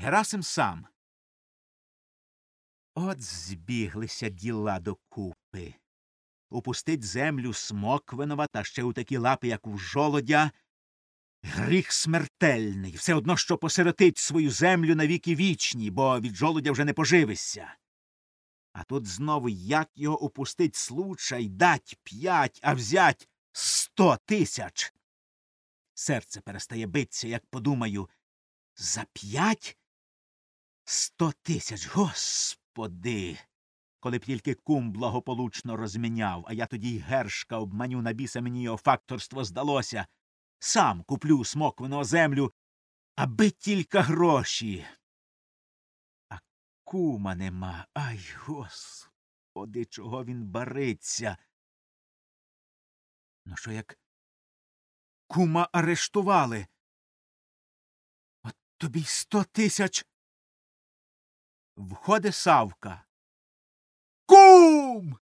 Герасим сам. От збіглися діла докупи. Упустить землю смоквинова та ще у такі лапи, як у жолодя. Гріх смертельний, все одно, що посиротить свою землю на віки вічні, бо від жолудя вже не поживишся. А тут знову як його упустить случай, дать п'ять, а взять сто тисяч. Серце перестає битися, як подумаю. За п'ять сто тисяч, господи. Коли б тільки кум благополучно розміняв, а я тоді й гершка обманю на біса мені його факторство здалося. Сам куплю смоквиного землю, аби тільки гроші. А кума нема. Ай, господи, чого він бариться. Ну, що як кума арештували? От тобі сто тисяч. Входить Савка. Кум.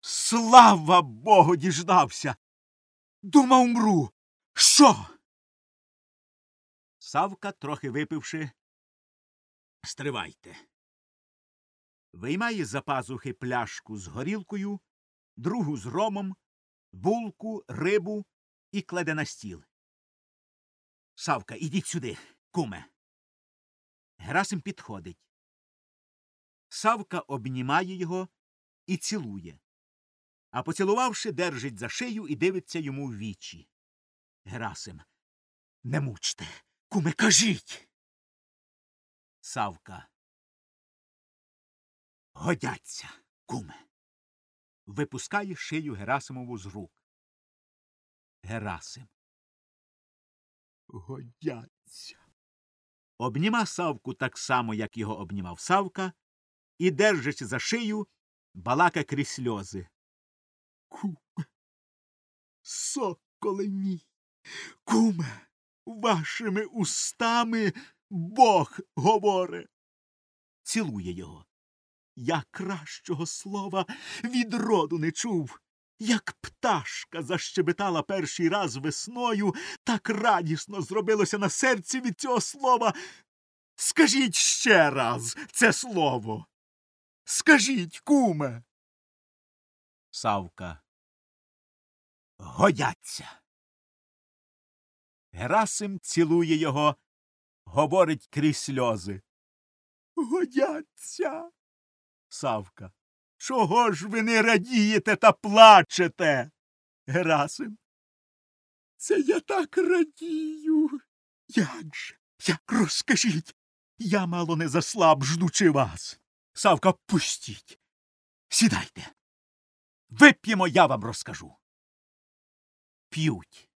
Слава Богу, діждався. Думав, мру. Що? Савка, трохи випивши. Стривайте. Виймає за пазухи пляшку з горілкою, другу з ромом, булку, рибу і кладе на стіл. Савка, ідіть сюди, куме. Герасим підходить. Савка обнімає його і цілує. А поцілувавши, держить за шию і дивиться йому в вічі. Герасим. Не мучте. Куме, кажіть. Савка. Годяться, куме. Випускає шию Герасимову з рук. Герасим. Годяться. Обніма Савку так само, як його обнімав Савка, і, держачи за шию, балака крізь сльози. Куме, соколе мій, куме, вашими устами Бог говорить. Цілує його. Я кращого слова від роду не чув. Як пташка защебетала перший раз весною, так радісно зробилося на серці від цього слова. Скажіть ще раз це слово. Скажіть, куме. Савка. Годяться. Герасим цілує його, говорить крізь сльози. Годяться. Савка. Чого ж ви не радієте та плачете? Герасим. Це я так радію. Як же? Як розкажіть? Я мало не заслаб, ждучи вас. Савка, пустіть. Сідайте. Вип'ємо, я вам розкажу. П'ють.